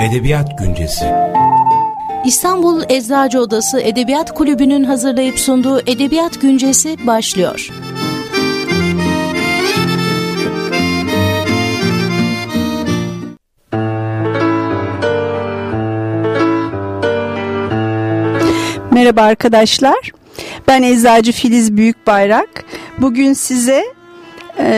Edebiyat Güncesi İstanbul Eczacı Odası Edebiyat Kulübü'nün hazırlayıp sunduğu Edebiyat Güncesi başlıyor. Merhaba arkadaşlar. Ben Eczacı Filiz Büyükbayrak. Bugün size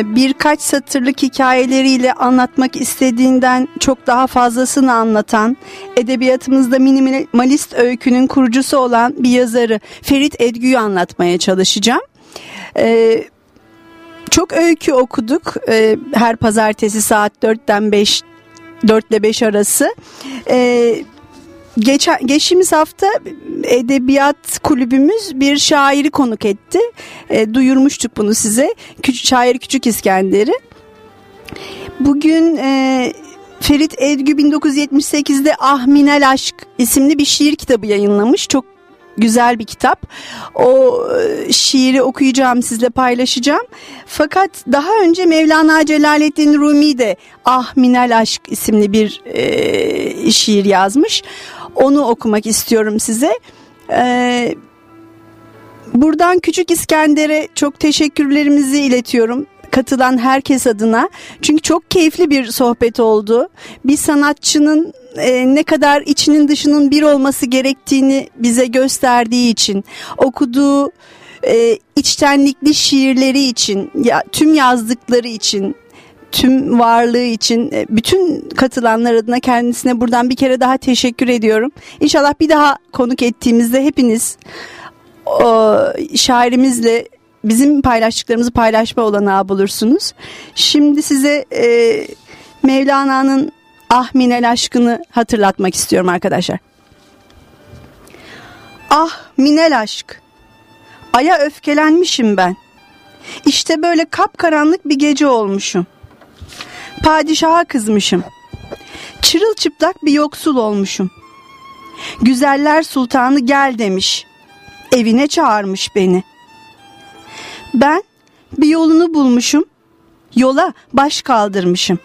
birkaç satırlık hikayeleriyle anlatmak istediğinden çok daha fazlasını anlatan, edebiyatımızda minimalist öykünün kurucusu olan bir yazarı Ferit Edgü'yü anlatmaya çalışacağım. E, çok öykü okuduk e, her pazartesi saat 4'ten 5 4 ile 5 arası. Ee, geçen geçtiğimiz hafta edebiyat kulübümüz bir şairi konuk etti. E, duyurmuştuk bunu size. Küçük şair Küçük İskender'i. Bugün e, Ferit Edgü 1978'de Ahminel Aşk isimli bir şiir kitabı yayınlamış. Çok güzel bir kitap. O e, şiiri okuyacağım sizle paylaşacağım. Fakat daha önce Mevlana Celaleddin Rumi de Ah Minel Aşk isimli bir e, şiir yazmış. Onu okumak istiyorum size. E, buradan Küçük İskender'e çok teşekkürlerimizi iletiyorum katılan herkes adına. Çünkü çok keyifli bir sohbet oldu. Bir sanatçının e, ne kadar içinin dışının bir olması gerektiğini bize gösterdiği için, okuduğu e, içtenlikli şiirleri için, ya, tüm yazdıkları için, tüm varlığı için e, bütün katılanlar adına kendisine buradan bir kere daha teşekkür ediyorum. İnşallah bir daha konuk ettiğimizde hepiniz o, şairimizle bizim paylaştıklarımızı paylaşma olanağı bulursunuz. Şimdi size e, Mevlana'nın Ah Minel aşkını hatırlatmak istiyorum arkadaşlar. Ah Minel aşk. Aya öfkelenmişim ben. İşte böyle kapkaranlık bir gece olmuşum. Padişaha kızmışım. Çırılçıplak bir yoksul olmuşum. Güzeller sultanı gel demiş. Evine çağırmış beni. Ben bir yolunu bulmuşum. Yola baş kaldırmışım.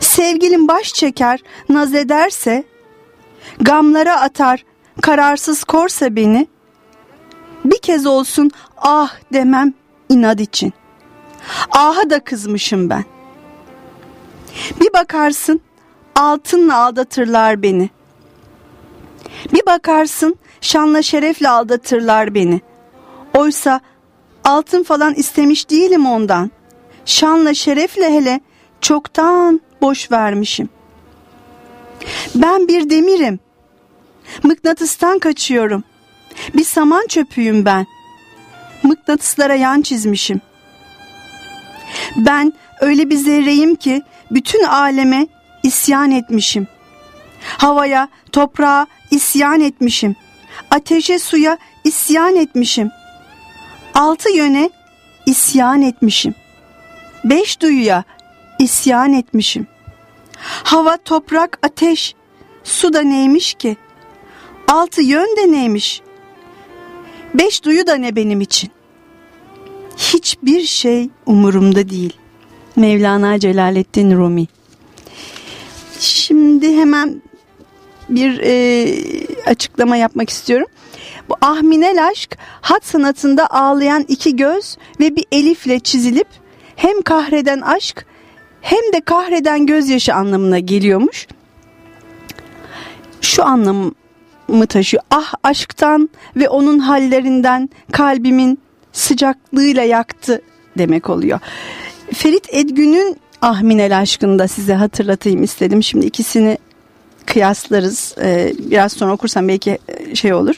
Sevgilim baş çeker, naz ederse, gamlara atar, kararsız korsa beni, bir kez olsun ah demem inat için. Aha da kızmışım ben. Bir bakarsın altınla aldatırlar beni. Bir bakarsın şanla şerefle aldatırlar beni. Oysa altın falan istemiş değilim ondan. Şanla şerefle hele çoktan boş vermişim. Ben bir demirim. Mıknatıstan kaçıyorum. Bir saman çöpüyüm ben. Mıknatıslara yan çizmişim. Ben öyle bir zerreyim ki bütün aleme isyan etmişim. Havaya, toprağa isyan etmişim. Ateşe, suya isyan etmişim. Altı yöne isyan etmişim. Beş duyuya isyan etmişim. Hava, toprak, ateş, su da neymiş ki? Altı yön de neymiş? Beş duyu da ne benim için? Hiçbir şey umurumda değil. Mevlana Celaleddin Rumi. Şimdi hemen bir e, açıklama yapmak istiyorum. Bu Ahminel aşk hat sanatında ağlayan iki göz ve bir elifle çizilip hem kahreden aşk hem de kahreden gözyaşı anlamına geliyormuş. Şu anlamı taşıyor. Ah aşktan ve onun hallerinden kalbimin sıcaklığıyla yaktı demek oluyor. Ferit Edgün'ün Ahminel aşkını da size hatırlatayım istedim. Şimdi ikisini kıyaslarız. Ee, biraz sonra okursam belki e, şey olur.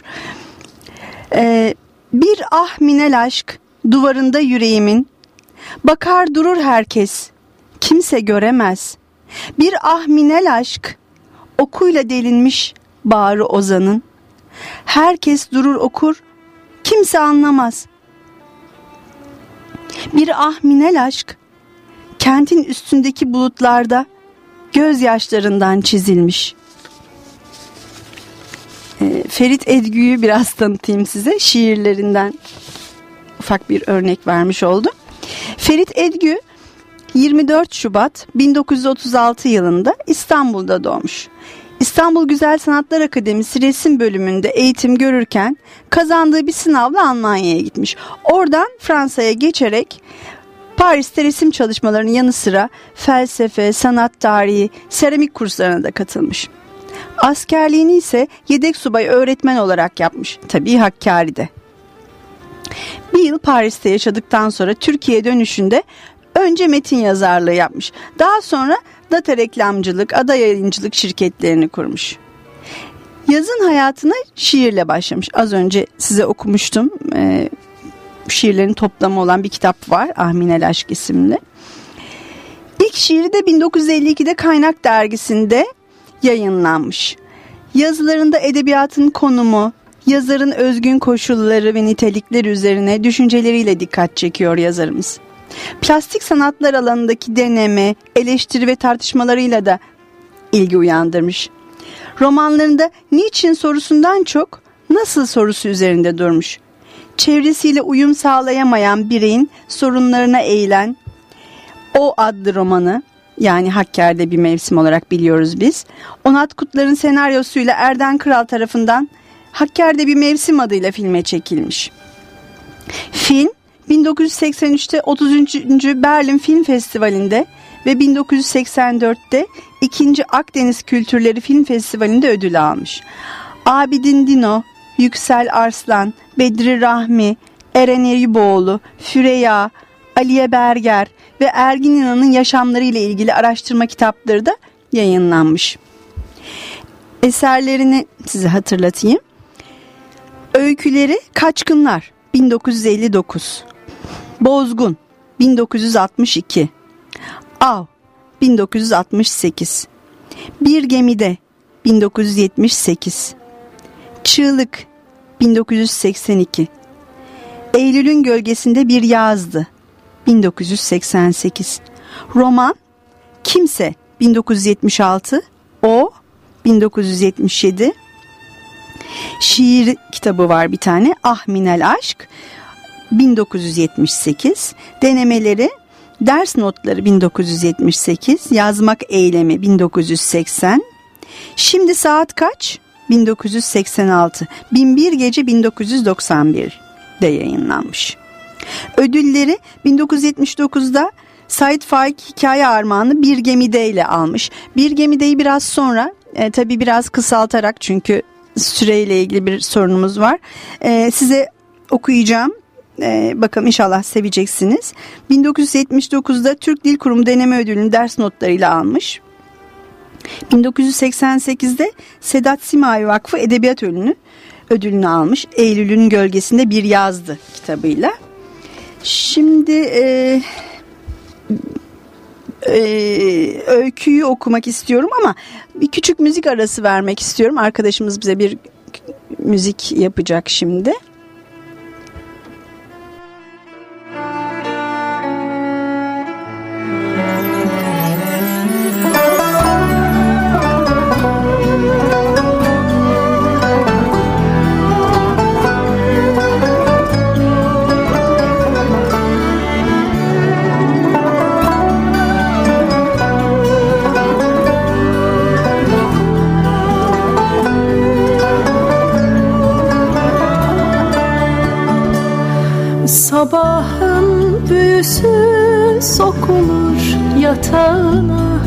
Ee, bir ahminel aşk duvarında yüreğimin Bakar durur herkes kimse göremez. Bir ahminel aşk okuyla delinmiş bağrı ozanın. Herkes durur okur kimse anlamaz. Bir ahminel aşk kentin üstündeki bulutlarda gözyaşlarından çizilmiş. Ee, Ferit Edgü'yü biraz tanıtayım size. Şiirlerinden ufak bir örnek vermiş oldum. Ferit Edgü 24 Şubat 1936 yılında İstanbul'da doğmuş. İstanbul Güzel Sanatlar Akademisi resim bölümünde eğitim görürken kazandığı bir sınavla Almanya'ya gitmiş. Oradan Fransa'ya geçerek Paris'te resim çalışmalarının yanı sıra felsefe, sanat tarihi, seramik kurslarına da katılmış. Askerliğini ise yedek subay öğretmen olarak yapmış. Tabii Hakkari'de. Bir yıl Paris'te yaşadıktan sonra Türkiye dönüşünde önce metin yazarlığı yapmış. Daha sonra data reklamcılık, ada yayıncılık şirketlerini kurmuş. Yazın hayatına şiirle başlamış. Az önce size okumuştum. Ee, şiirlerin toplamı olan bir kitap var. Ahminel Aşk isimli. İlk şiiri de 1952'de Kaynak dergisinde yayınlanmış. Yazılarında edebiyatın konumu, yazarın özgün koşulları ve nitelikleri üzerine düşünceleriyle dikkat çekiyor yazarımız. Plastik sanatlar alanındaki deneme, eleştiri ve tartışmalarıyla da ilgi uyandırmış. Romanlarında niçin sorusundan çok nasıl sorusu üzerinde durmuş. Çevresiyle uyum sağlayamayan bireyin sorunlarına eğilen O adlı romanı yani Hakkari'de bir mevsim olarak biliyoruz biz. Onat Kutlar'ın senaryosuyla Erden Kral tarafından Hakkari'de bir mevsim adıyla filme çekilmiş. Film 1983'te 30. Berlin Film Festivali'nde ve 1984'te 2. Akdeniz Kültürleri Film Festivali'nde ödül almış. Abidin Dino, Yüksel Arslan, Bedri Rahmi, Eren Eyüboğlu, Füreya, Aliye Berger ve Ergin İnan'ın yaşamları ile ilgili araştırma kitapları da yayınlanmış. Eserlerini size hatırlatayım. Öyküleri Kaçkınlar 1959 Bozgun 1962 Av 1968 Bir Gemide 1978 Çığlık 1982 Eylül'ün gölgesinde bir yazdı 1988 Roman Kimse 1976 O 1977 Şiir kitabı var bir tane Ah Minel Aşk 1978 Denemeleri Ders notları 1978 Yazmak eylemi 1980 Şimdi saat kaç? 1986 Binbir Gece 1991 de yayınlanmış. Ödülleri 1979'da Said Faik Hikaye Armağanı Bir Gemide ile almış. Bir Gemide'yi biraz sonra e, tabi biraz kısaltarak çünkü süreyle ilgili bir sorunumuz var. E, size okuyacağım. E, bakalım inşallah seveceksiniz. 1979'da Türk Dil Kurumu deneme ödülünü ders notlarıyla almış. 1988'de Sedat Simavi Vakfı Edebiyat Ödülünü ödülünü almış. Eylül'ün gölgesinde bir yazdı kitabıyla. Şimdi e, e, öyküyü okumak istiyorum ama bir küçük müzik arası vermek istiyorum. Arkadaşımız bize bir müzik yapacak şimdi. Yatağına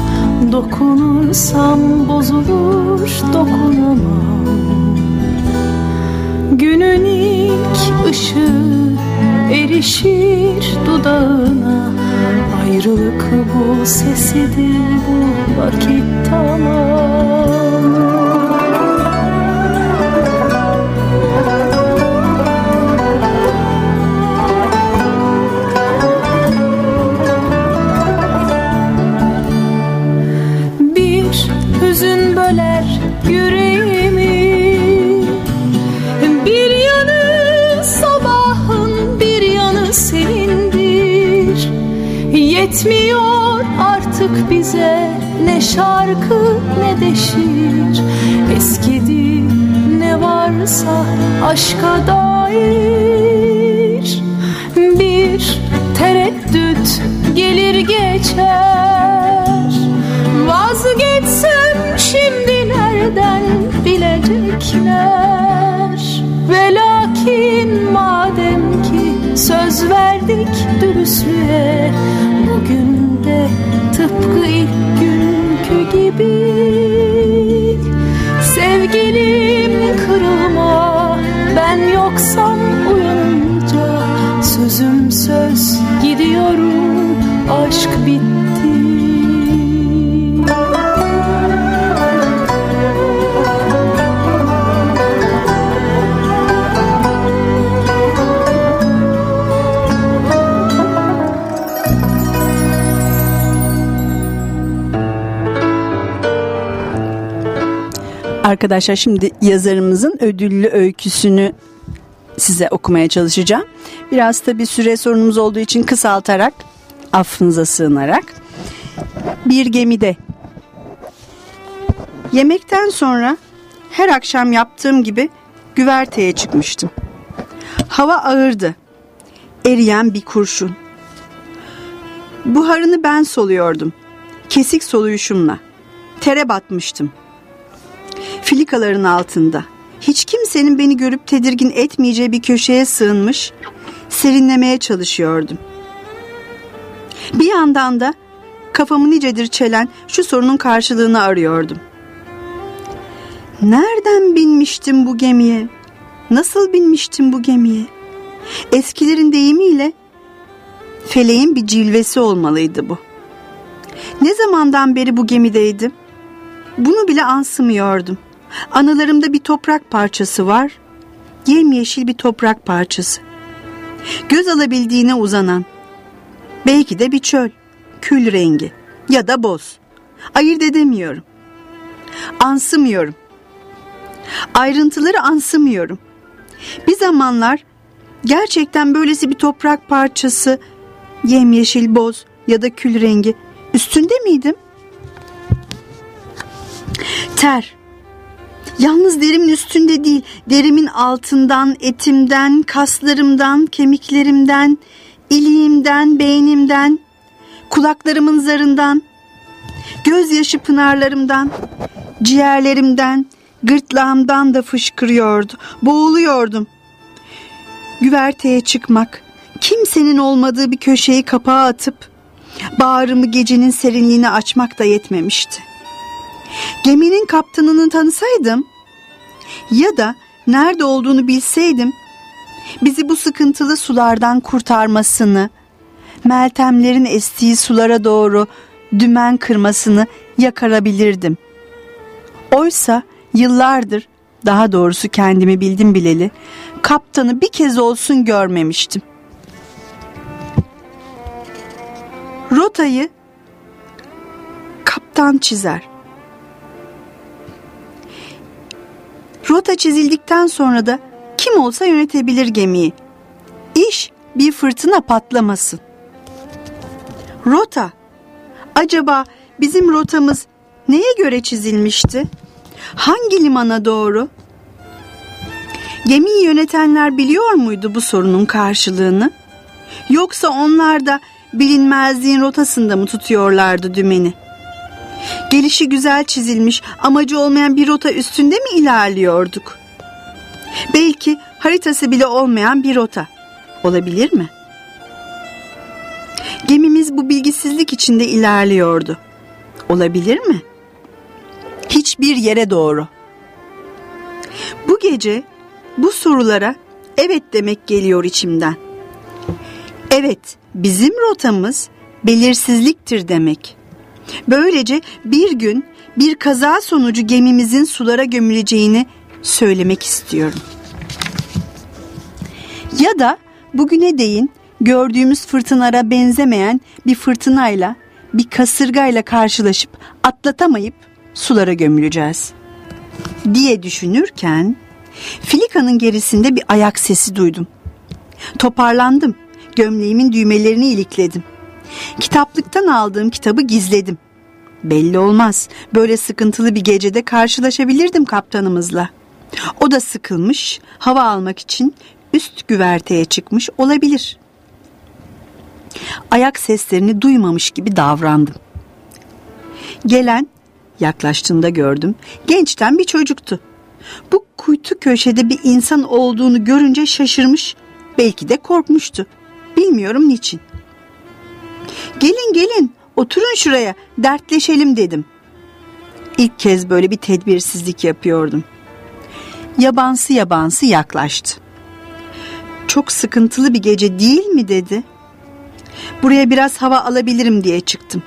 Dokunursam bozulur dokunamam. Günün ilk ışığı erişir dudağına. Ayrılık bu sesidir bu vakit tamam Yetmiyor artık bize ne şarkı ne de şiir. Eskidi ne varsa aşka dair. Bir tereddüt gelir geçer. Vazgeçsem şimdi nereden bilecekler? Ve lakin madem ki söz verdik dürüstlüğe Bugün de tıpkı ilk günkü gibi. Sevgilim kırılma ben yoksam uyanınca Sözüm söz gidiyorum aşk bitti Arkadaşlar şimdi yazarımızın ödüllü öyküsünü size okumaya çalışacağım. Biraz da bir süre sorunumuz olduğu için kısaltarak, affınıza sığınarak. Bir gemide. Yemekten sonra her akşam yaptığım gibi güverteye çıkmıştım. Hava ağırdı. Eriyen bir kurşun. Buharını ben soluyordum. Kesik soluyuşumla. Tere batmıştım filikaların altında. Hiç kimsenin beni görüp tedirgin etmeyeceği bir köşeye sığınmış, serinlemeye çalışıyordum. Bir yandan da kafamı nicedir çelen şu sorunun karşılığını arıyordum. Nereden binmiştim bu gemiye? Nasıl binmiştim bu gemiye? Eskilerin deyimiyle feleğin bir cilvesi olmalıydı bu. Ne zamandan beri bu gemideydim? Bunu bile ansımıyordum. Anılarımda bir toprak parçası var. Yemyeşil bir toprak parçası. Göz alabildiğine uzanan. Belki de bir çöl. Kül rengi. Ya da boz. Ayırt edemiyorum. Ansımıyorum. Ayrıntıları ansımıyorum. Bir zamanlar gerçekten böylesi bir toprak parçası yemyeşil boz ya da kül rengi üstünde miydim? Ter. Yalnız derimin üstünde değil, derimin altından, etimden, kaslarımdan, kemiklerimden, iliğimden, beynimden, kulaklarımın zarından, gözyaşı pınarlarımdan, ciğerlerimden, gırtlağımdan da fışkırıyordu. Boğuluyordum. Güverteye çıkmak, kimsenin olmadığı bir köşeyi kapağa atıp, bağrımı gecenin serinliğine açmak da yetmemişti. Geminin kaptanını tanısaydım ya da nerede olduğunu bilseydim bizi bu sıkıntılı sulardan kurtarmasını, meltemlerin estiği sulara doğru dümen kırmasını yakarabilirdim. Oysa yıllardır, daha doğrusu kendimi bildim bileli, kaptanı bir kez olsun görmemiştim. Rotayı kaptan çizer. Rota çizildikten sonra da kim olsa yönetebilir gemiyi. İş bir fırtına patlamasın. Rota. Acaba bizim rotamız neye göre çizilmişti? Hangi limana doğru? Gemiyi yönetenler biliyor muydu bu sorunun karşılığını? Yoksa onlar da bilinmezliğin rotasında mı tutuyorlardı dümeni? Gelişi güzel çizilmiş, amacı olmayan bir rota üstünde mi ilerliyorduk? Belki haritası bile olmayan bir rota. Olabilir mi? Gemimiz bu bilgisizlik içinde ilerliyordu. Olabilir mi? Hiçbir yere doğru. Bu gece bu sorulara evet demek geliyor içimden. Evet, bizim rotamız belirsizliktir demek. Böylece bir gün bir kaza sonucu gemimizin sulara gömüleceğini söylemek istiyorum. Ya da bugüne değin gördüğümüz fırtınalara benzemeyen bir fırtınayla, bir kasırgayla karşılaşıp atlatamayıp sulara gömüleceğiz. Diye düşünürken Filika'nın gerisinde bir ayak sesi duydum. Toparlandım. Gömleğimin düğmelerini ilikledim. Kitaplıktan aldığım kitabı gizledim. Belli olmaz. Böyle sıkıntılı bir gecede karşılaşabilirdim kaptanımızla. O da sıkılmış, hava almak için üst güverteye çıkmış olabilir. Ayak seslerini duymamış gibi davrandım. Gelen yaklaştığında gördüm. Gençten bir çocuktu. Bu kuytu köşede bir insan olduğunu görünce şaşırmış, belki de korkmuştu. Bilmiyorum niçin. Gelin gelin oturun şuraya dertleşelim dedim. İlk kez böyle bir tedbirsizlik yapıyordum. Yabansı yabansı yaklaştı. Çok sıkıntılı bir gece değil mi dedi. Buraya biraz hava alabilirim diye çıktım.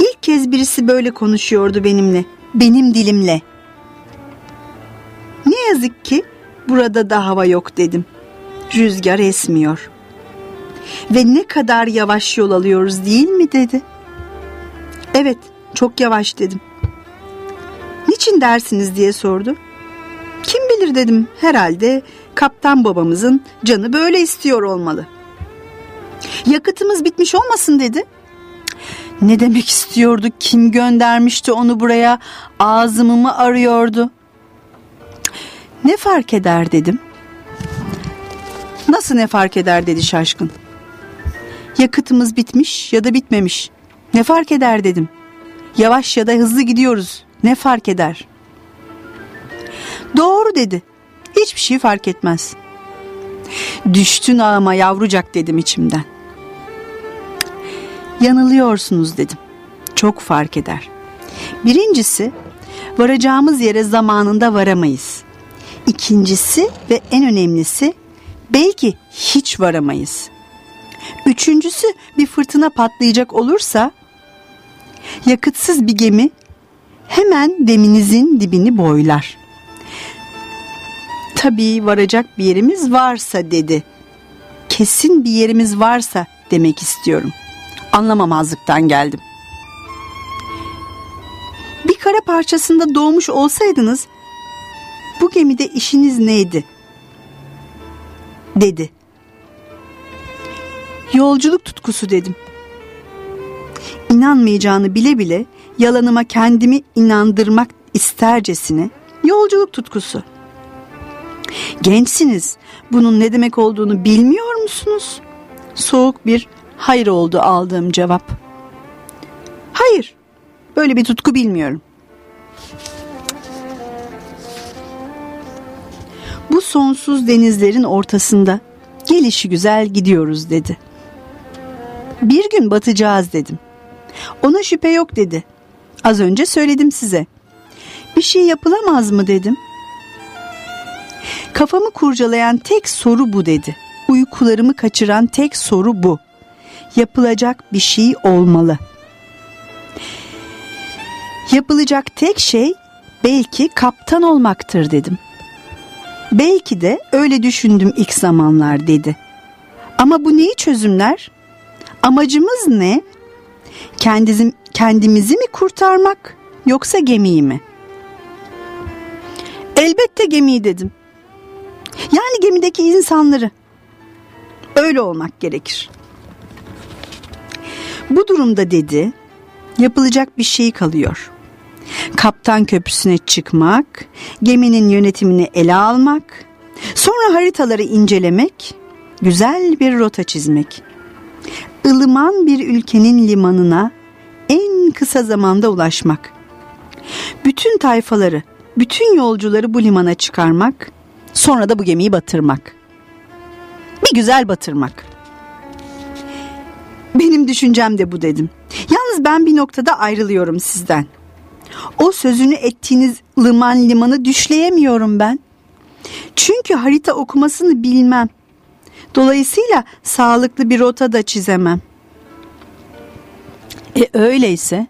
İlk kez birisi böyle konuşuyordu benimle. Benim dilimle. Ne yazık ki burada da hava yok dedim. Rüzgar esmiyor. Ve ne kadar yavaş yol alıyoruz değil mi dedi. Evet çok yavaş dedim. Niçin dersiniz diye sordu. Kim bilir dedim herhalde kaptan babamızın canı böyle istiyor olmalı. Yakıtımız bitmiş olmasın dedi. Ne demek istiyordu? Kim göndermişti onu buraya? Ağzımı mı arıyordu? Ne fark eder dedim. Nasıl ne fark eder dedi şaşkın. Yakıtımız bitmiş ya da bitmemiş. Ne fark eder dedim. Yavaş ya da hızlı gidiyoruz. Ne fark eder? Doğru dedi. Hiçbir şey fark etmez. Düştün ağıma yavrucak dedim içimden. Yanılıyorsunuz dedim. Çok fark eder. Birincisi varacağımız yere zamanında varamayız. İkincisi ve en önemlisi belki hiç varamayız. Üçüncüsü bir fırtına patlayacak olursa yakıtsız bir gemi hemen deminizin dibini boylar. Tabii varacak bir yerimiz varsa dedi. Kesin bir yerimiz varsa demek istiyorum. Anlamamazlıktan geldim. Bir kara parçasında doğmuş olsaydınız bu gemide işiniz neydi? Dedi. Yolculuk tutkusu dedim. İnanmayacağını bile bile yalanıma kendimi inandırmak istercesine yolculuk tutkusu. Gençsiniz. Bunun ne demek olduğunu bilmiyor musunuz? Soğuk bir hayır oldu aldığım cevap. Hayır. Böyle bir tutku bilmiyorum. Bu sonsuz denizlerin ortasında gelişi güzel gidiyoruz dedi. Bir gün batacağız dedim. Ona şüphe yok dedi. Az önce söyledim size. Bir şey yapılamaz mı dedim. Kafamı kurcalayan tek soru bu dedi. Uykularımı kaçıran tek soru bu. Yapılacak bir şey olmalı. Yapılacak tek şey belki kaptan olmaktır dedim. Belki de öyle düşündüm ilk zamanlar dedi. Ama bu neyi çözümler? Amacımız ne? Kendizim, kendimizi mi kurtarmak yoksa gemiyi mi? Elbette gemiyi dedim. Yani gemideki insanları. Öyle olmak gerekir. Bu durumda dedi, yapılacak bir şey kalıyor. Kaptan köprüsüne çıkmak, geminin yönetimini ele almak, sonra haritaları incelemek, güzel bir rota çizmek. Ilıman bir ülkenin limanına en kısa zamanda ulaşmak. Bütün tayfaları, bütün yolcuları bu limana çıkarmak, sonra da bu gemiyi batırmak. Bir güzel batırmak. Benim düşüncem de bu dedim. Yalnız ben bir noktada ayrılıyorum sizden. O sözünü ettiğiniz liman limanı düşleyemiyorum ben. Çünkü harita okumasını bilmem. Dolayısıyla sağlıklı bir rota da çizemem. E öyleyse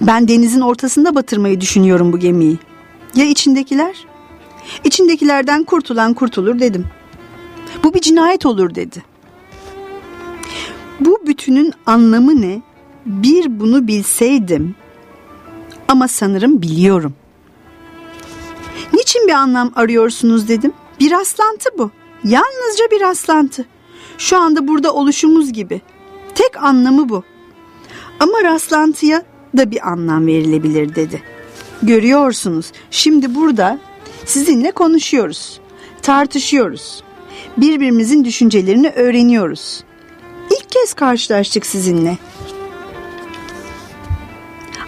ben denizin ortasında batırmayı düşünüyorum bu gemiyi. Ya içindekiler? İçindekilerden kurtulan kurtulur dedim. Bu bir cinayet olur dedi. Bu bütünün anlamı ne? Bir bunu bilseydim ama sanırım biliyorum. Niçin bir anlam arıyorsunuz dedim. Bir rastlantı bu. Yalnızca bir rastlantı. Şu anda burada oluşumuz gibi. Tek anlamı bu. Ama rastlantıya da bir anlam verilebilir dedi. Görüyorsunuz şimdi burada sizinle konuşuyoruz. Tartışıyoruz. Birbirimizin düşüncelerini öğreniyoruz. İlk kez karşılaştık sizinle.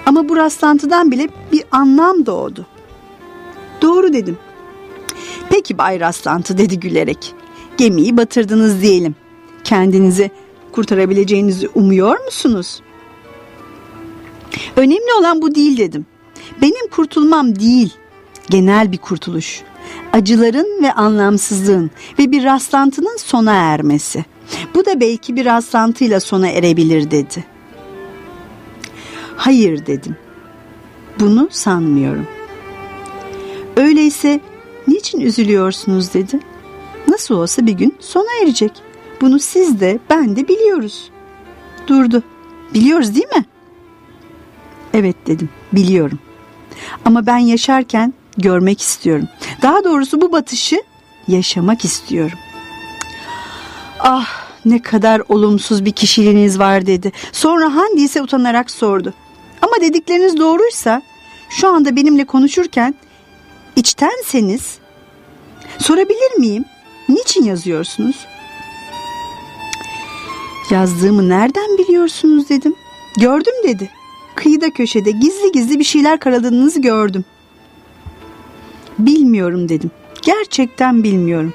Ama bu rastlantıdan bile bir anlam doğdu. Doğru dedim. Peki Bay Rastlantı dedi gülerek. Gemiyi batırdınız diyelim. Kendinizi kurtarabileceğinizi umuyor musunuz? Önemli olan bu değil dedim. Benim kurtulmam değil, genel bir kurtuluş. Acıların ve anlamsızlığın ve bir rastlantının sona ermesi. Bu da belki bir rastlantıyla sona erebilir dedi. Hayır dedim. Bunu sanmıyorum. Öyleyse niçin üzülüyorsunuz dedi. Nasıl olsa bir gün sona erecek. Bunu siz de ben de biliyoruz. Durdu. Biliyoruz değil mi? Evet dedim. Biliyorum. Ama ben yaşarken görmek istiyorum. Daha doğrusu bu batışı yaşamak istiyorum. Ah ne kadar olumsuz bir kişiliğiniz var dedi. Sonra Handi ise utanarak sordu. Ama dedikleriniz doğruysa şu anda benimle konuşurken içtenseniz sorabilir miyim? Niçin yazıyorsunuz? Yazdığımı nereden biliyorsunuz dedim. Gördüm dedi. Kıyıda köşede gizli gizli bir şeyler karaladığınızı gördüm. Bilmiyorum dedim. Gerçekten bilmiyorum.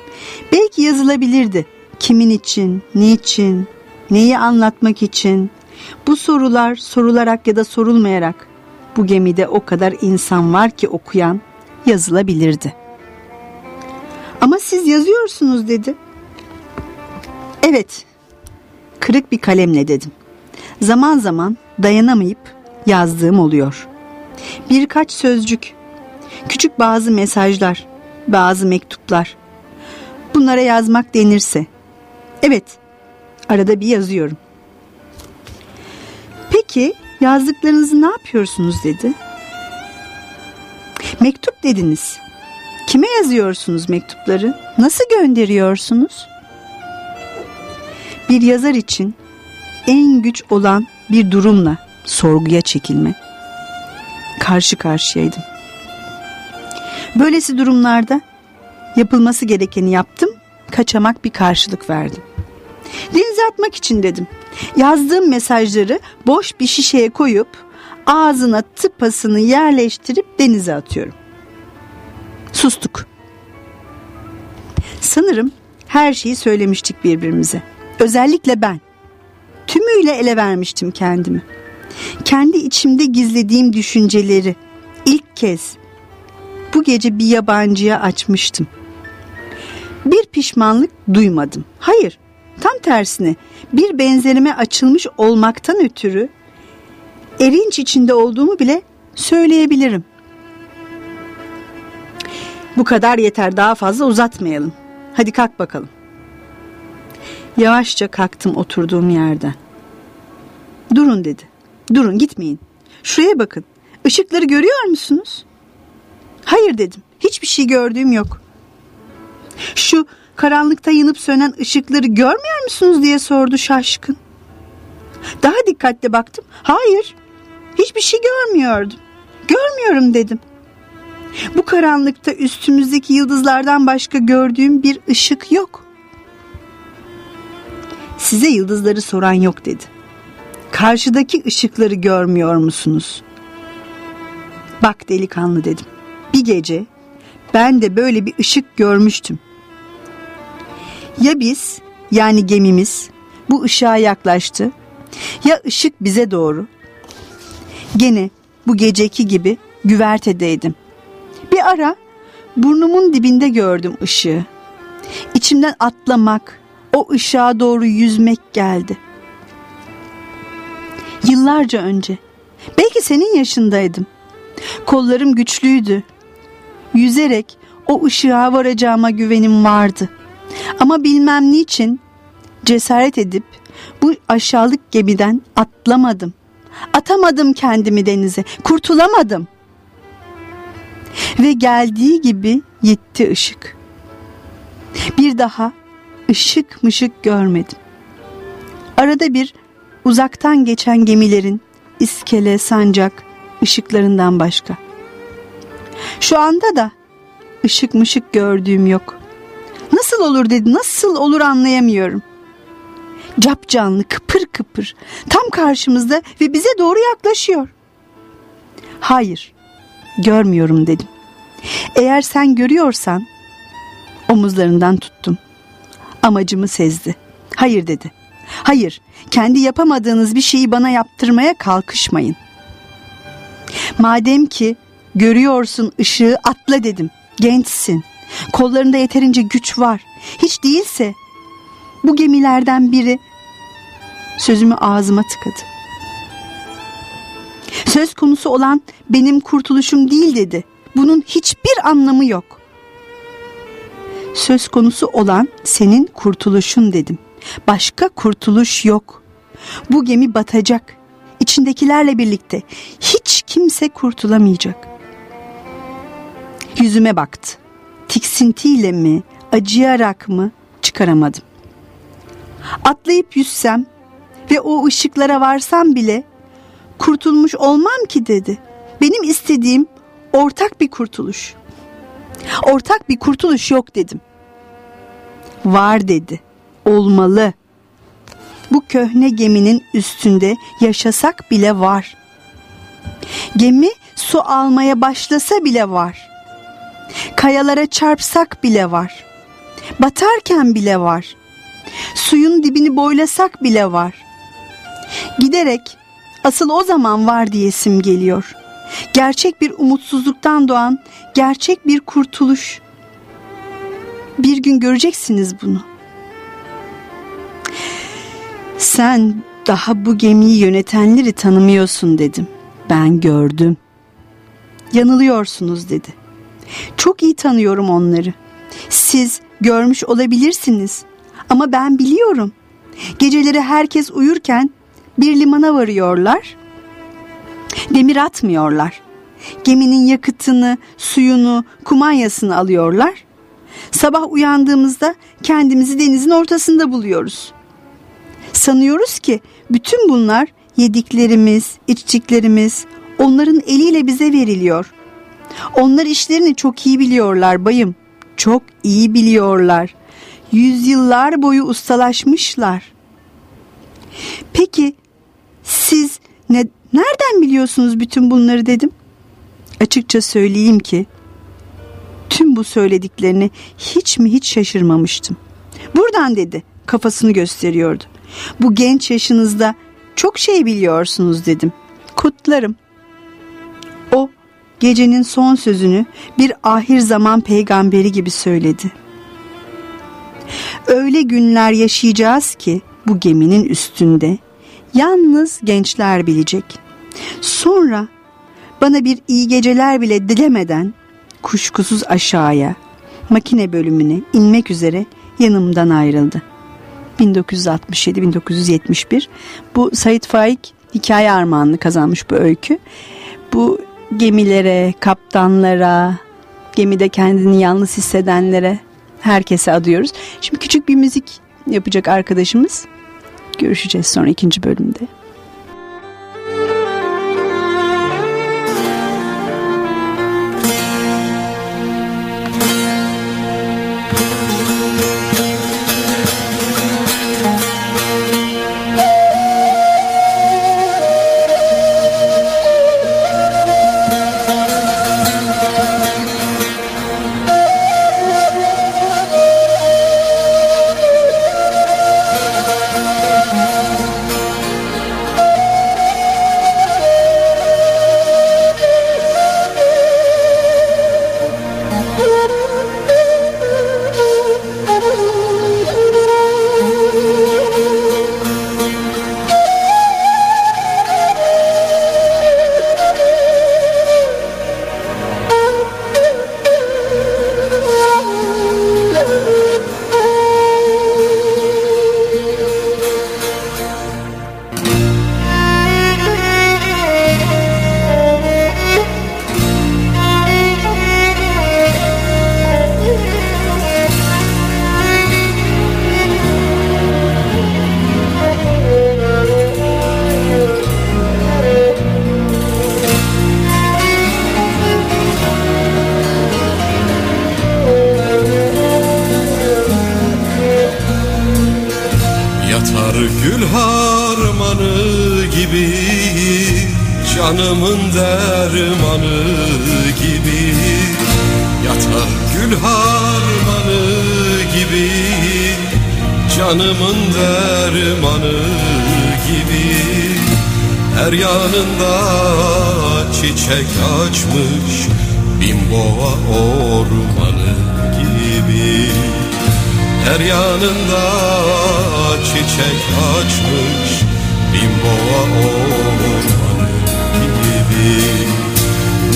Belki yazılabilirdi. Kimin için, niçin, neyi anlatmak için? Bu sorular sorularak ya da sorulmayarak bu gemide o kadar insan var ki okuyan yazılabilirdi. Ama siz yazıyorsunuz dedi. Evet. Kırık bir kalemle dedim. Zaman zaman dayanamayıp yazdığım oluyor. Birkaç sözcük, küçük bazı mesajlar, bazı mektuplar. Bunlara yazmak denirse. Evet, arada bir yazıyorum. Peki yazdıklarınızı ne yapıyorsunuz dedi. Mektup dediniz. Kime yazıyorsunuz mektupları? Nasıl gönderiyorsunuz? Bir yazar için en güç olan bir durumla sorguya çekilme. Karşı karşıyaydım. Böylesi durumlarda yapılması gerekeni yaptım, kaçamak bir karşılık verdim. Denize atmak için dedim. Yazdığım mesajları boş bir şişeye koyup ağzına tıpasını yerleştirip denize atıyorum. Sustuk. Sanırım her şeyi söylemiştik birbirimize. Özellikle ben. Tümüyle ele vermiştim kendimi. Kendi içimde gizlediğim düşünceleri ilk kez bu gece bir yabancıya açmıştım. Bir pişmanlık duymadım. Hayır, tam tersine bir benzerime açılmış olmaktan ötürü erinç içinde olduğumu bile söyleyebilirim. Bu kadar yeter daha fazla uzatmayalım. Hadi kalk bakalım. Yavaşça kalktım oturduğum yerden. Durun dedi. Durun gitmeyin. Şuraya bakın. Işıkları görüyor musunuz? Hayır dedim. Hiçbir şey gördüğüm yok. Şu karanlıkta yanıp sönen ışıkları görmüyor musunuz diye sordu şaşkın. Daha dikkatli baktım. Hayır. Hiçbir şey görmüyordum. Görmüyorum dedim. Bu karanlıkta üstümüzdeki yıldızlardan başka gördüğüm bir ışık yok. Size yıldızları soran yok dedi. Karşıdaki ışıkları görmüyor musunuz? Bak delikanlı dedim. Bir gece ben de böyle bir ışık görmüştüm. Ya biz yani gemimiz bu ışığa yaklaştı ya ışık bize doğru. Gene bu geceki gibi güvertedeydim. Bir ara burnumun dibinde gördüm ışığı. İçimden atlamak, o ışığa doğru yüzmek geldi. Yıllarca önce. Belki senin yaşındaydım. Kollarım güçlüydü. Yüzerek o ışığa varacağıma güvenim vardı. Ama bilmem niçin cesaret edip bu aşağılık gemiden atlamadım. Atamadım kendimi denize. Kurtulamadım. Ve geldiği gibi gitti ışık. Bir daha ışık mışık görmedim. Arada bir uzaktan geçen gemilerin iskele, sancak, ışıklarından başka. Şu anda da ışık mışık gördüğüm yok. Nasıl olur dedi, nasıl olur anlayamıyorum. Cap canlı kıpır kıpır tam karşımızda ve bize doğru yaklaşıyor. Hayır görmüyorum dedim. Eğer sen görüyorsan omuzlarından tuttum. Amacımı sezdi. Hayır dedi. Hayır kendi yapamadığınız bir şeyi bana yaptırmaya kalkışmayın. Madem ki görüyorsun ışığı atla dedim. Gençsin. Kollarında yeterince güç var. Hiç değilse bu gemilerden biri sözümü ağzıma tıkadı. Söz konusu olan benim kurtuluşum değil dedi. Bunun hiçbir anlamı yok. Söz konusu olan senin kurtuluşun dedim. Başka kurtuluş yok. Bu gemi batacak. İçindekilerle birlikte hiç kimse kurtulamayacak. Yüzüme baktı. Tiksintiyle mi, acıyarak mı çıkaramadım. Atlayıp yüzsem ve o ışıklara varsam bile kurtulmuş olmam ki dedi. Benim istediğim ortak bir kurtuluş. Ortak bir kurtuluş yok dedim. Var dedi. Olmalı. Bu köhne geminin üstünde yaşasak bile var. Gemi su almaya başlasa bile var. Kayalara çarpsak bile var. Batarken bile var. Suyun dibini boylasak bile var. Giderek asıl o zaman var diyesim geliyor. Gerçek bir umutsuzluktan doğan gerçek bir kurtuluş. Bir gün göreceksiniz bunu. Sen daha bu gemiyi yönetenleri tanımıyorsun dedim. Ben gördüm. Yanılıyorsunuz dedi. Çok iyi tanıyorum onları. Siz görmüş olabilirsiniz ama ben biliyorum. Geceleri herkes uyurken bir limana varıyorlar. Demir atmıyorlar. Geminin yakıtını, suyunu, kumanyasını alıyorlar. Sabah uyandığımızda kendimizi denizin ortasında buluyoruz. Sanıyoruz ki bütün bunlar yediklerimiz, içtiklerimiz onların eliyle bize veriliyor. Onlar işlerini çok iyi biliyorlar bayım. Çok iyi biliyorlar. Yüzyıllar boyu ustalaşmışlar. Peki siz ne, nereden biliyorsunuz bütün bunları dedim. Açıkça söyleyeyim ki tüm bu söylediklerini hiç mi hiç şaşırmamıştım. Buradan dedi kafasını gösteriyordu. Bu genç yaşınızda çok şey biliyorsunuz dedim. Kutlarım. O gecenin son sözünü bir ahir zaman peygamberi gibi söyledi. Öyle günler yaşayacağız ki bu geminin üstünde yalnız gençler bilecek. Sonra bana bir iyi geceler bile dilemeden kuşkusuz aşağıya makine bölümüne inmek üzere yanımdan ayrıldı. 1967-1971 bu Sait Faik hikaye armağanını kazanmış bu öykü. Bu gemilere, kaptanlara, gemide kendini yalnız hissedenlere herkese adıyoruz. Şimdi küçük bir müzik yapacak arkadaşımız. Görüşeceğiz sonra ikinci bölümde.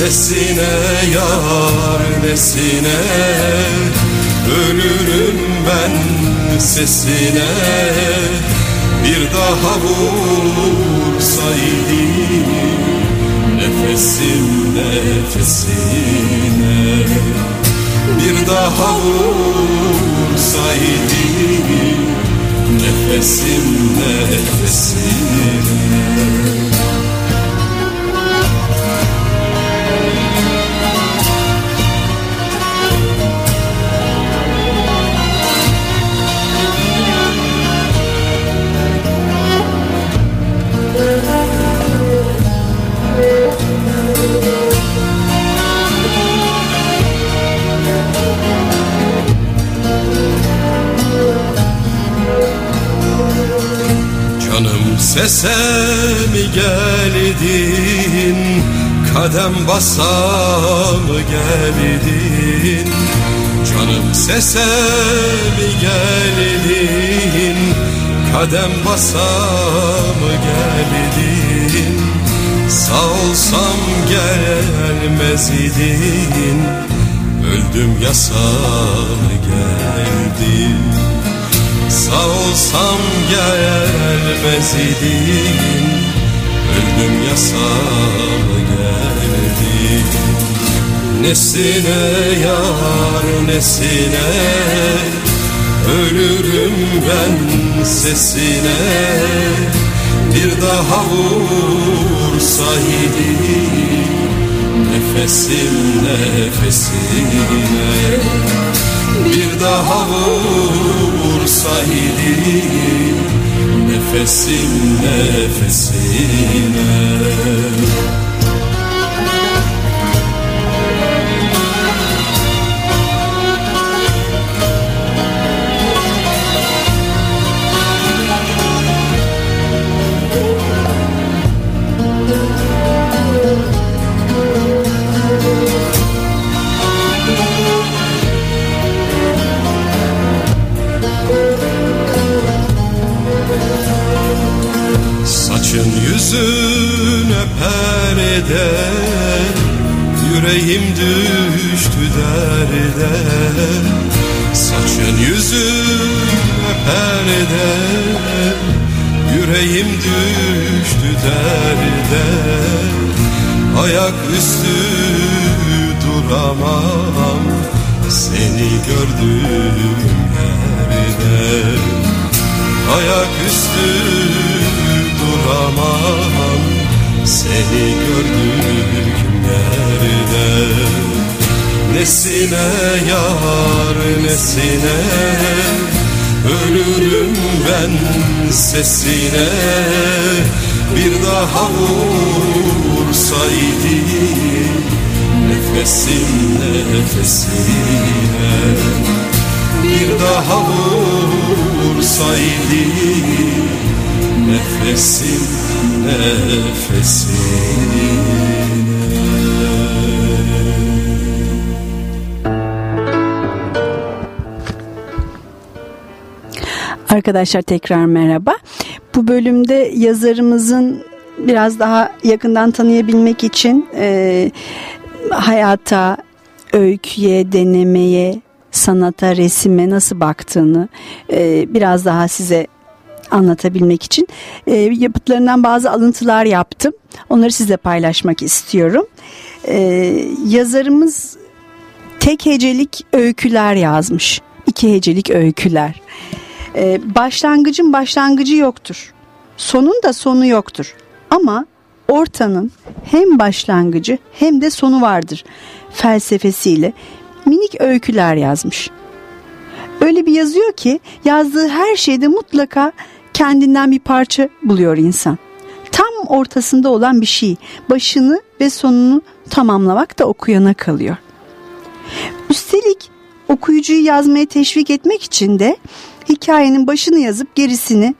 Nesine yar nesine? Ölürüm ben sesine. Bir daha vursaydı Nefesim nefesine. Bir daha vursaydı Nefesim nefesine Sese mi geldin? Kadem basa mı geldin? Canım sese mi geldin? Kadem basa mı geldin? Sağ olsam gelmez idin. Öldüm yasa geldin Sağ olsam gelmez idin Öldüm yasam geldi Nesine yar nesine? Ölürüm ben sesine. Bir daha vursaydı Nefesim nefesine. Bir daha vur vursaydı nefesim nefesine perde Yüreğim düştü derde. Saçın yüzüne perde Yüreğim düştü derde. Ayak üstü duramam Seni gördüm yerde. Ayak üstü duramam Seni gördüğüm yerde Nesine yar nesine? Ölürüm ben sesine. Bir daha vursaydı Nefesim nefesine. Bir daha vursaydı nefesim nefesine Arkadaşlar tekrar merhaba. Bu bölümde yazarımızın biraz daha yakından tanıyabilmek için e, hayata, öyküye, denemeye, sanata, resime nasıl baktığını e, biraz daha size anlatabilmek için e, yapıtlarından bazı alıntılar yaptım. Onları sizle paylaşmak istiyorum. E, yazarımız tek hecelik öyküler yazmış. İki hecelik öyküler. E, başlangıcın başlangıcı yoktur. Sonun da sonu yoktur. Ama ortanın hem başlangıcı hem de sonu vardır felsefesiyle minik öyküler yazmış. Öyle bir yazıyor ki yazdığı her şeyde mutlaka kendinden bir parça buluyor insan. Tam ortasında olan bir şey. Başını ve sonunu tamamlamak da okuyana kalıyor. Üstelik okuyucuyu yazmaya teşvik etmek için de hikayenin başını yazıp gerisini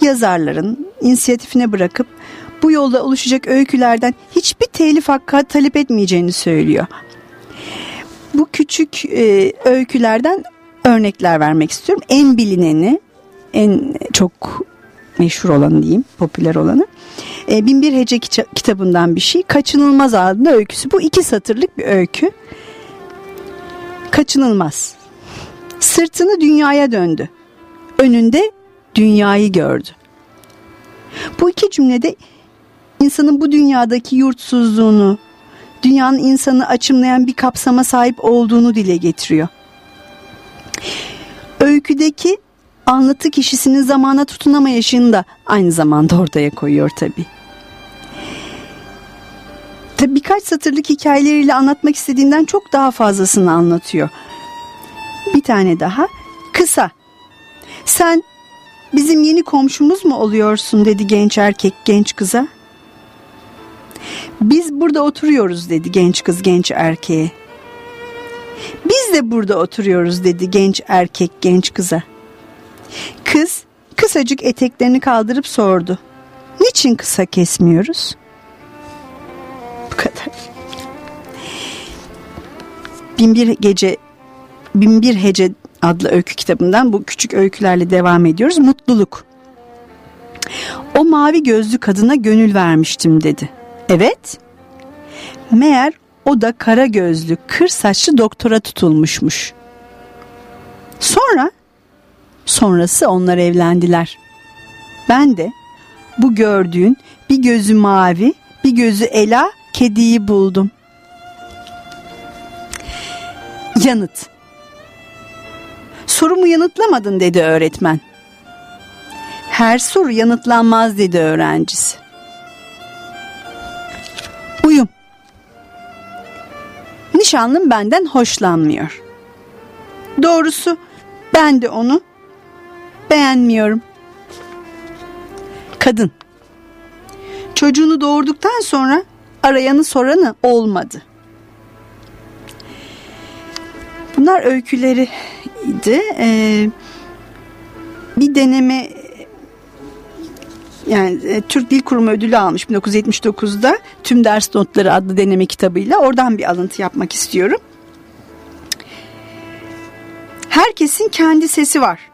yazarların inisiyatifine bırakıp bu yolda oluşacak öykülerden hiçbir telif hakkı talep etmeyeceğini söylüyor. Bu küçük e, öykülerden örnekler vermek istiyorum. En bilineni, en çok meşhur olanı diyeyim, popüler olanı. E, Binbir Hece kitabından bir şey. Kaçınılmaz adında öyküsü. Bu iki satırlık bir öykü. Kaçınılmaz. Sırtını dünyaya döndü. Önünde dünyayı gördü. Bu iki cümlede insanın bu dünyadaki yurtsuzluğunu, dünyanın insanı açımlayan bir kapsama sahip olduğunu dile getiriyor. Öyküdeki anlatı kişisinin zamana tutunamayışını da aynı zamanda ortaya koyuyor tabii. Tabii birkaç satırlık hikayeleriyle anlatmak istediğinden çok daha fazlasını anlatıyor. Bir tane daha. Kısa. Sen bizim yeni komşumuz mu oluyorsun dedi genç erkek genç kıza. Biz burada oturuyoruz dedi genç kız genç erkeğe. Biz de burada oturuyoruz dedi genç erkek genç kıza. Kız kısacık eteklerini kaldırıp sordu. Niçin kısa kesmiyoruz? Bu kadar. Binbir Gece Binbir Hece adlı öykü kitabından bu küçük öykülerle devam ediyoruz. Mutluluk. O mavi gözlü kadına gönül vermiştim dedi. Evet. Meğer o da kara gözlü, kır saçlı doktora tutulmuşmuş. Sonra sonrası onlar evlendiler. Ben de bu gördüğün bir gözü mavi, bir gözü ela kediyi buldum. Yanıt. Sorumu yanıtlamadın dedi öğretmen. Her soru yanıtlanmaz dedi öğrencisi. Uyum. Nişanlım benden hoşlanmıyor. Doğrusu ben de onu beğenmiyorum. Kadın. Çocuğunu doğurduktan sonra arayanı soranı olmadı. Bunlar öyküleriydi. Ee, bir deneme yani e, Türk Dil Kurumu ödülü almış 1979'da Tüm Ders Notları adlı deneme kitabıyla oradan bir alıntı yapmak istiyorum. Herkesin kendi sesi var.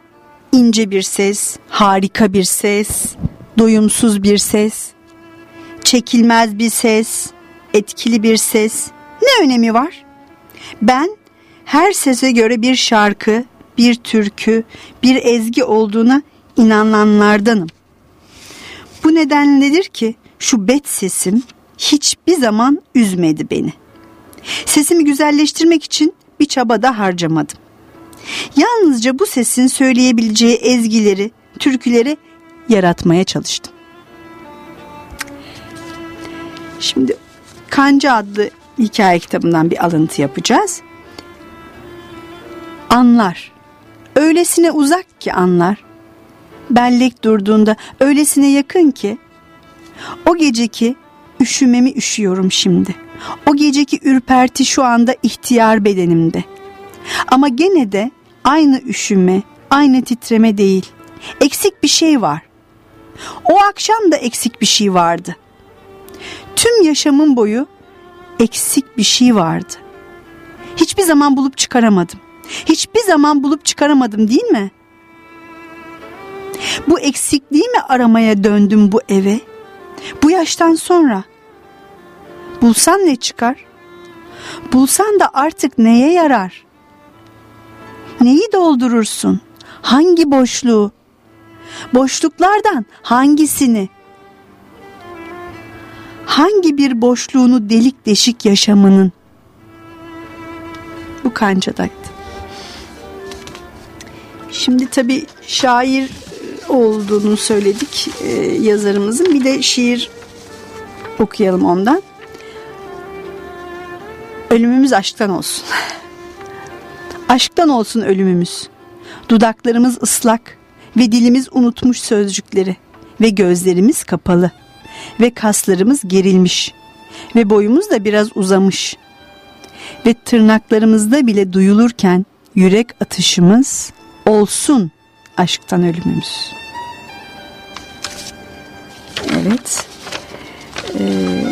İnce bir ses, harika bir ses, doyumsuz bir ses, çekilmez bir ses, etkili bir ses. Ne önemi var? Ben her sese göre bir şarkı, bir türkü, bir ezgi olduğuna inananlardanım. Bu nedenledir ki şu bet sesim hiçbir zaman üzmedi beni. Sesimi güzelleştirmek için bir çaba da harcamadım. Yalnızca bu sesin söyleyebileceği ezgileri, türküleri yaratmaya çalıştım. Şimdi Kanca adlı hikaye kitabından bir alıntı yapacağız. Anlar. Öylesine uzak ki anlar. Bellek durduğunda öylesine yakın ki o geceki üşümemi üşüyorum şimdi. O geceki ürperti şu anda ihtiyar bedenimde. Ama gene de aynı üşüme, aynı titreme değil. Eksik bir şey var. O akşam da eksik bir şey vardı. Tüm yaşamın boyu eksik bir şey vardı. Hiçbir zaman bulup çıkaramadım. Hiçbir zaman bulup çıkaramadım değil mi? Bu eksikliği mi aramaya döndüm bu eve? Bu yaştan sonra. Bulsan ne çıkar? Bulsan da artık neye yarar? Neyi doldurursun? Hangi boşluğu? Boşluklardan hangisini? Hangi bir boşluğunu delik deşik yaşamının? Bu kancadaydı. Şimdi tabii şair olduğunu söyledik e, yazarımızın. Bir de şiir okuyalım ondan. Ölümümüz aşktan olsun. aşktan olsun ölümümüz. Dudaklarımız ıslak ve dilimiz unutmuş sözcükleri ve gözlerimiz kapalı. ve kaslarımız gerilmiş ve boyumuz da biraz uzamış ve tırnaklarımızda bile duyulurken yürek atışımız olsun aşktan ölümümüz. Evet. Ee,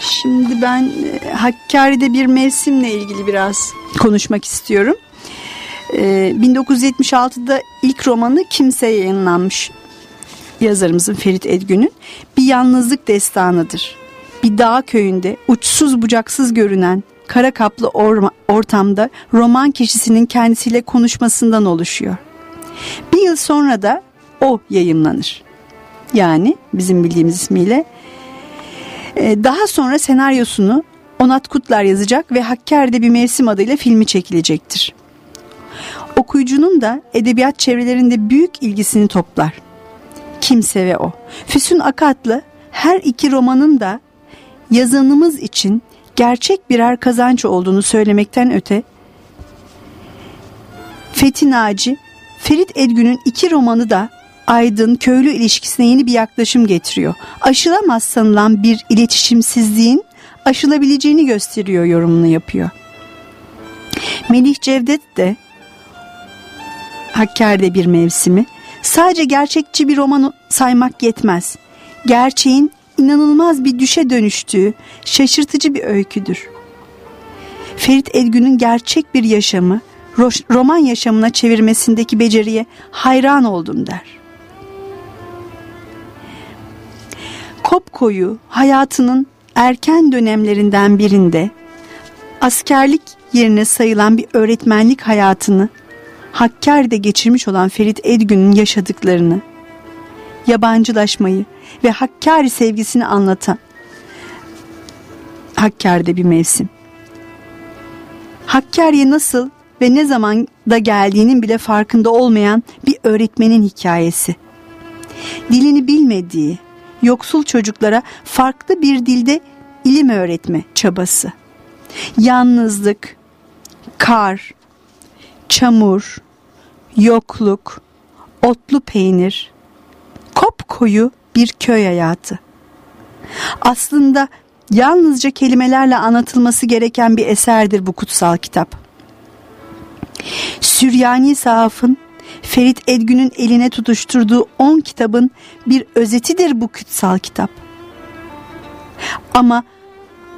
şimdi ben e, Hakkari'de bir mevsimle ilgili biraz konuşmak istiyorum. Ee, 1976'da ilk romanı Kimse yayınlanmış. Yazarımızın Ferit Edgün'ün bir yalnızlık destanıdır. Bir dağ köyünde uçsuz bucaksız görünen kara kaplı orma, ortamda roman kişisinin kendisiyle konuşmasından oluşuyor. Bir yıl sonra da o yayınlanır. Yani bizim bildiğimiz ismiyle. Ee, daha sonra senaryosunu Onat Kutlar yazacak ve Hakkari'de bir mevsim adıyla filmi çekilecektir. Okuyucunun da edebiyat çevrelerinde büyük ilgisini toplar. Kimse ve o. Füsun Akatlı her iki romanın da yazanımız için gerçek birer kazanç olduğunu söylemekten öte Fethi Naci, Ferit Edgün'ün iki romanı da aydın köylü ilişkisine yeni bir yaklaşım getiriyor. Aşılamaz sanılan bir iletişimsizliğin aşılabileceğini gösteriyor yorumunu yapıyor. Melih Cevdet de Hakkari'de bir mevsimi sadece gerçekçi bir roman saymak yetmez. Gerçeğin inanılmaz bir düşe dönüştüğü şaşırtıcı bir öyküdür. Ferit Edgün'ün gerçek bir yaşamı roman yaşamına çevirmesindeki beceriye hayran oldum der. Kopko'yu hayatının erken dönemlerinden birinde askerlik yerine sayılan bir öğretmenlik hayatını Hakkari'de geçirmiş olan Ferit Edgün'ün yaşadıklarını, yabancılaşmayı ve Hakkari sevgisini anlatan Hakkari'de bir mevsim. Hakkari'ye nasıl ve ne zaman da geldiğinin bile farkında olmayan bir öğretmenin hikayesi. Dilini bilmediği, yoksul çocuklara farklı bir dilde ilim öğretme çabası. Yalnızlık, kar, çamur, yokluk, otlu peynir, kop koyu bir köy hayatı. Aslında yalnızca kelimelerle anlatılması gereken bir eserdir bu kutsal kitap. Süryani sahafın Ferit Edgün'ün eline tutuşturduğu 10 kitabın bir özetidir bu kutsal kitap. Ama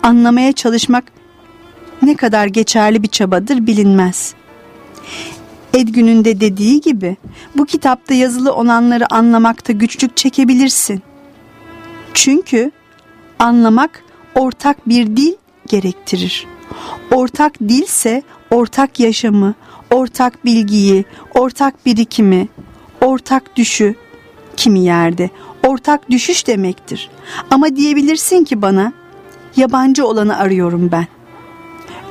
anlamaya çalışmak ne kadar geçerli bir çabadır bilinmez. Edgün'ün de dediği gibi bu kitapta yazılı olanları anlamakta güçlük çekebilirsin. Çünkü anlamak ortak bir dil gerektirir. Ortak dilse ortak yaşamı, ortak bilgiyi, ortak birikimi, ortak düşü kimi yerde ortak düşüş demektir. Ama diyebilirsin ki bana yabancı olanı arıyorum ben.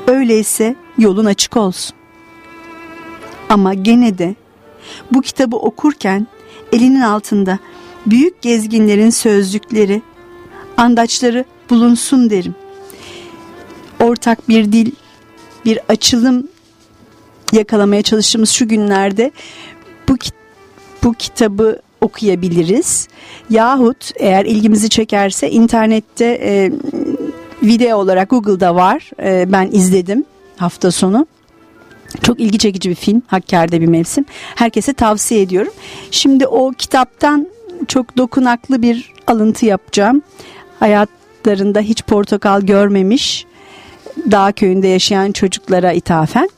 Öyleyse yolun açık olsun. Ama gene de bu kitabı okurken elinin altında büyük gezginlerin sözlükleri, andaçları bulunsun derim. Ortak bir dil, bir açılım yakalamaya çalıştığımız şu günlerde bu bu kitabı okuyabiliriz. Yahut eğer ilgimizi çekerse internette e, video olarak Google'da var. E, ben izledim hafta sonu. Çok ilgi çekici bir film. Hakkari'de bir mevsim. Herkese tavsiye ediyorum. Şimdi o kitaptan çok dokunaklı bir alıntı yapacağım. Hayatlarında hiç portakal görmemiş dağ köyünde yaşayan çocuklara ithafen.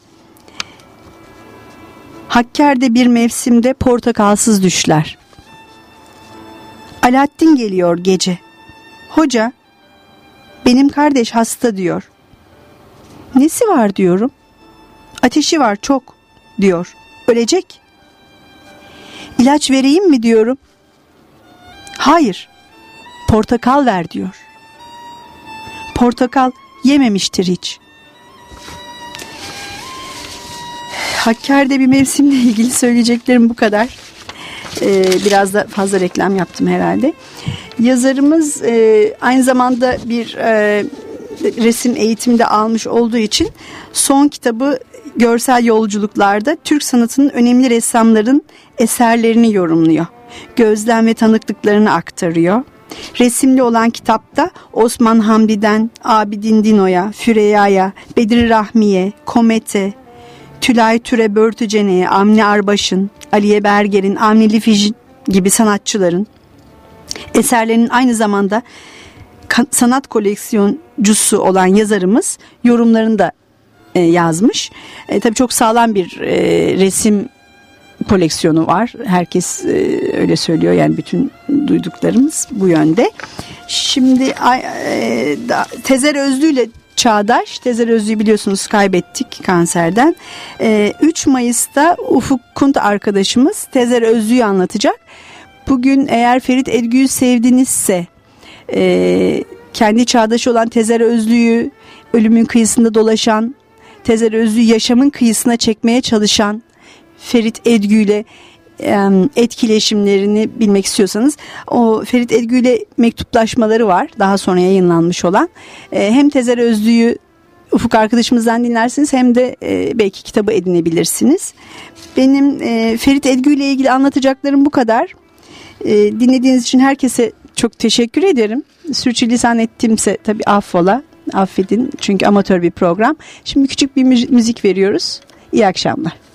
Hakkari'de bir mevsimde portakalsız düşler. Alaaddin geliyor gece. Hoca, benim kardeş hasta diyor. Nesi var diyorum. Ateşi var çok diyor. Ölecek. İlaç vereyim mi diyorum. Hayır. Portakal ver diyor. Portakal yememiştir hiç. Hakkari'de bir mevsimle ilgili söyleyeceklerim bu kadar. Ee, biraz da fazla reklam yaptım herhalde. Yazarımız e, aynı zamanda bir e, resim eğitimde almış olduğu için son kitabı görsel yolculuklarda Türk sanatının önemli ressamların eserlerini yorumluyor. Gözlem ve tanıklıklarını aktarıyor. Resimli olan kitapta Osman Hamdi'den Abidin Dino'ya, Füreya'ya, Bedri Rahmi'ye, Komet'e, Tülay Türe Börtücene'ye, Amni Arbaş'ın, Aliye Berger'in, Avni Lifici gibi sanatçıların eserlerinin aynı zamanda sanat koleksiyoncusu olan yazarımız yorumlarını da e, yazmış. E, tabii çok sağlam bir e, resim koleksiyonu var. Herkes e, öyle söylüyor yani bütün duyduklarımız bu yönde. Şimdi e, Tezer Özlü ile Çağdaş, Tezer Özlü'yü biliyorsunuz kaybettik kanserden. E, 3 Mayıs'ta Ufuk Kunt arkadaşımız Tezer Özlü'yü anlatacak. Bugün eğer Ferit Edgü'yü sevdinizse e, kendi çağdaşı olan Tezer Özlü'yü ölümün kıyısında dolaşan, Tezer Özlü'yü yaşamın kıyısına çekmeye çalışan Ferit Edgü ile etkileşimlerini bilmek istiyorsanız o Ferit Edgü ile mektuplaşmaları var daha sonra yayınlanmış olan e, hem Tezer Özlü'yü Ufuk arkadaşımızdan dinlersiniz hem de e, belki kitabı edinebilirsiniz. Benim e, Ferit Edgü ile ilgili anlatacaklarım bu kadar. dinlediğiniz için herkese çok teşekkür ederim. Sürçülisan ettimse tabii affola, affedin çünkü amatör bir program. Şimdi küçük bir müzik veriyoruz. İyi akşamlar.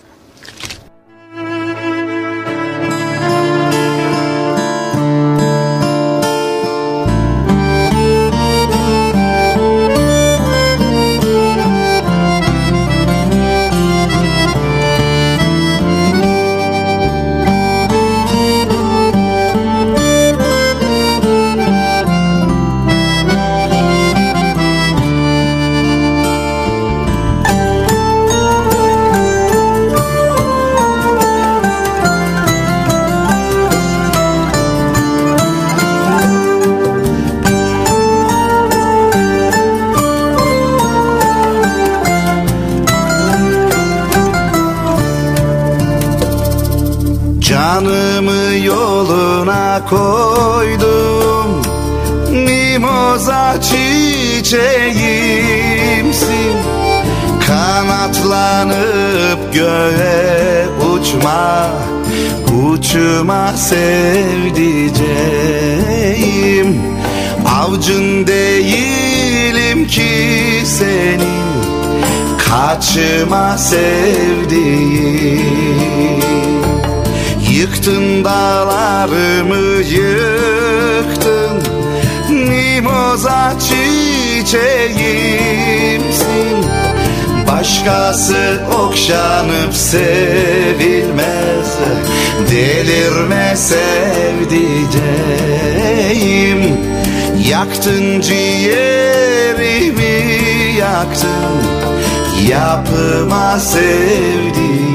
Uçma sevdiceğim. Avcın değilim ki senin. Kaçma sevdiğim. Yıktın dağlarımı yıktın. Mimoza çiçeğimsin Başkası okşanıp sevilmez. Delirme sevdiceğim. Yaktın ciğerimi yaktın. Yapıma sevdiğim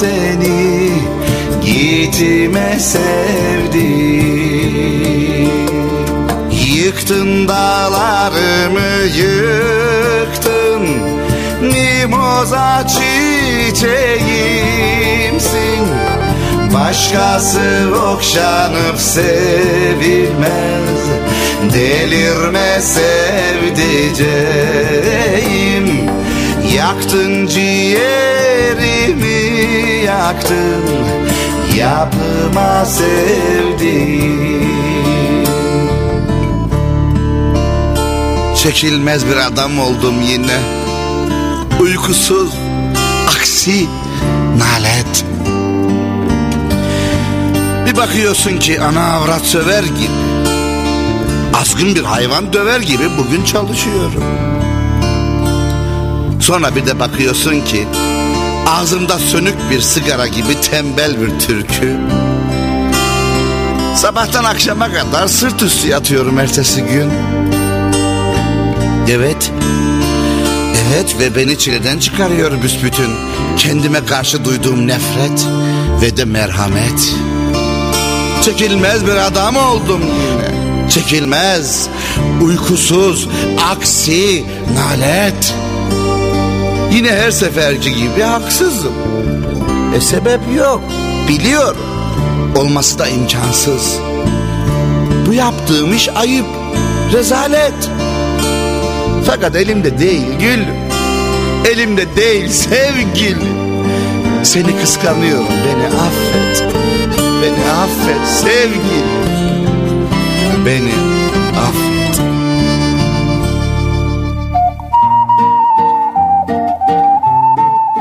seni Gitme sevdiğim Yıktın dağlarımı yıktın Mimoza çiçeğimsin. Başkası okşanıp sevilmez Delirme sevdiceğim. Yaktın ciğerimi yaktın Yapıma sevdiğim Çekilmez bir adam oldum yine. Uykusuz Aksi Nalet. Bir bakıyorsun ki ana avrat söver gibi Azgın bir hayvan döver gibi bugün çalışıyorum. Sonra bir de bakıyorsun ki Ağzımda sönük bir sigara gibi tembel bir türkü. Sabahtan akşama kadar sırt üstü yatıyorum ertesi gün. Evet Evet ve beni çileden çıkarıyor büsbütün. Kendime karşı duyduğum nefret ve de merhamet. Çekilmez bir adam oldum. Yine Çekilmez, uykusuz, aksi, nalet Yine her seferki gibi haksızım. E sebep yok, biliyorum. Olması da imkansız. Bu yaptığım iş ayıp, rezalet. Fakat elimde değil gül Elimde değil sevgili Seni kıskanıyorum beni affet. Beni affet sevgili Beni affet